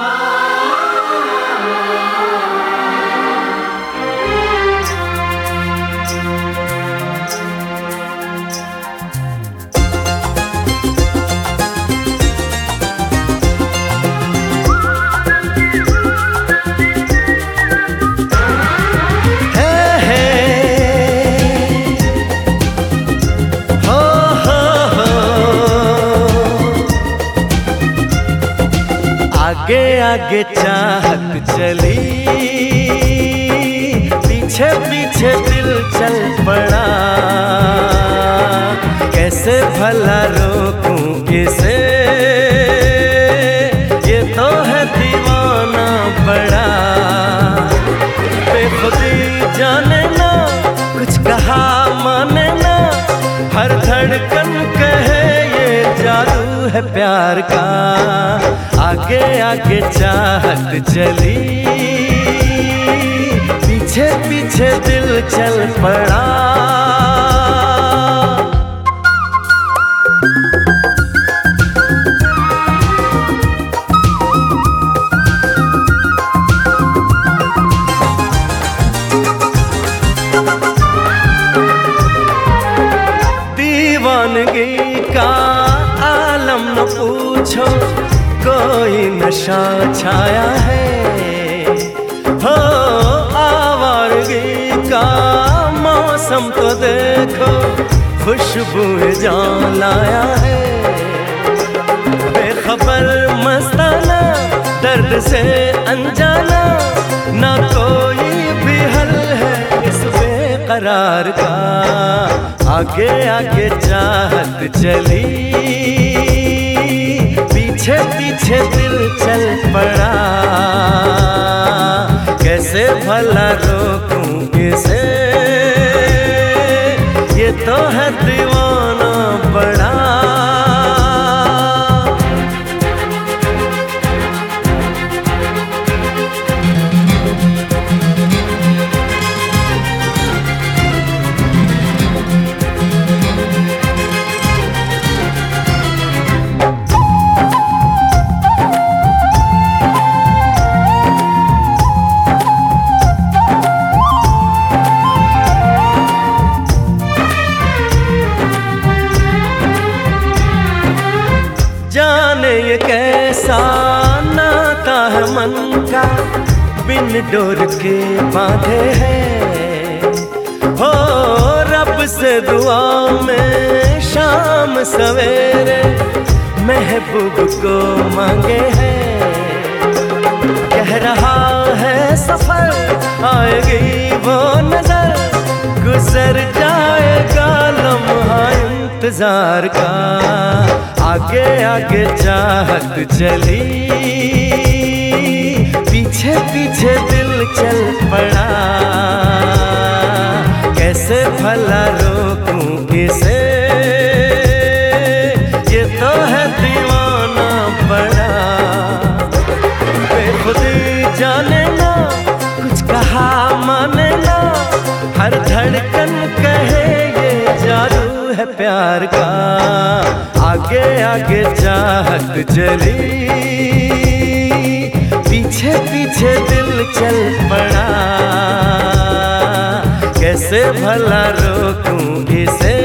아. आगे आगे चाहत चली। पीछे पीछे दिल चल पड़ा। कैसे भला रोकूं किसे? ये तो है दीवाना बड़ा। बेखुदी जाने ना, कुछ कहा माने ना। हर धड़कन है प्यार का। आगे आगे चाहत चली। पीछे पीछे दिल चल पड़ा। दीवानगी का आलम न पूछो, कोई नशा छाया है। हो आवारगी का मौसम तो देखो, खुशबू जान लाया है। बेखबर मस्ताना, दर्द से अनजाना, ना कोई भी हल है इस बेकरार का। आगे आगे चाहत चली पीछे पीछे दिल चल पड़ा। कैसे भला रोकूं किसे ये तो है दीवाना जाने ये कैसा नाता है मन का, बिन डोर के बांधे है। हो रब से दुआ में शाम सवेरे महबूब को मांगे है। कह रहा है सफ़र, आएगी वो नज़र, गुजर इंतज़ार का। आगे आगे चाहत चली। पीछे पीछे दिल चल पड़ा। कैसे भला रोकूं किसे ये तो है दीवाना बड़ा बेखुदी जाने ना, कुछ कहा माने ना। हर है प्यार का। आगे आगे चाहत जली। पीछे पीछे दिल चल पड़ा। कैसे भला रोकूं इसे?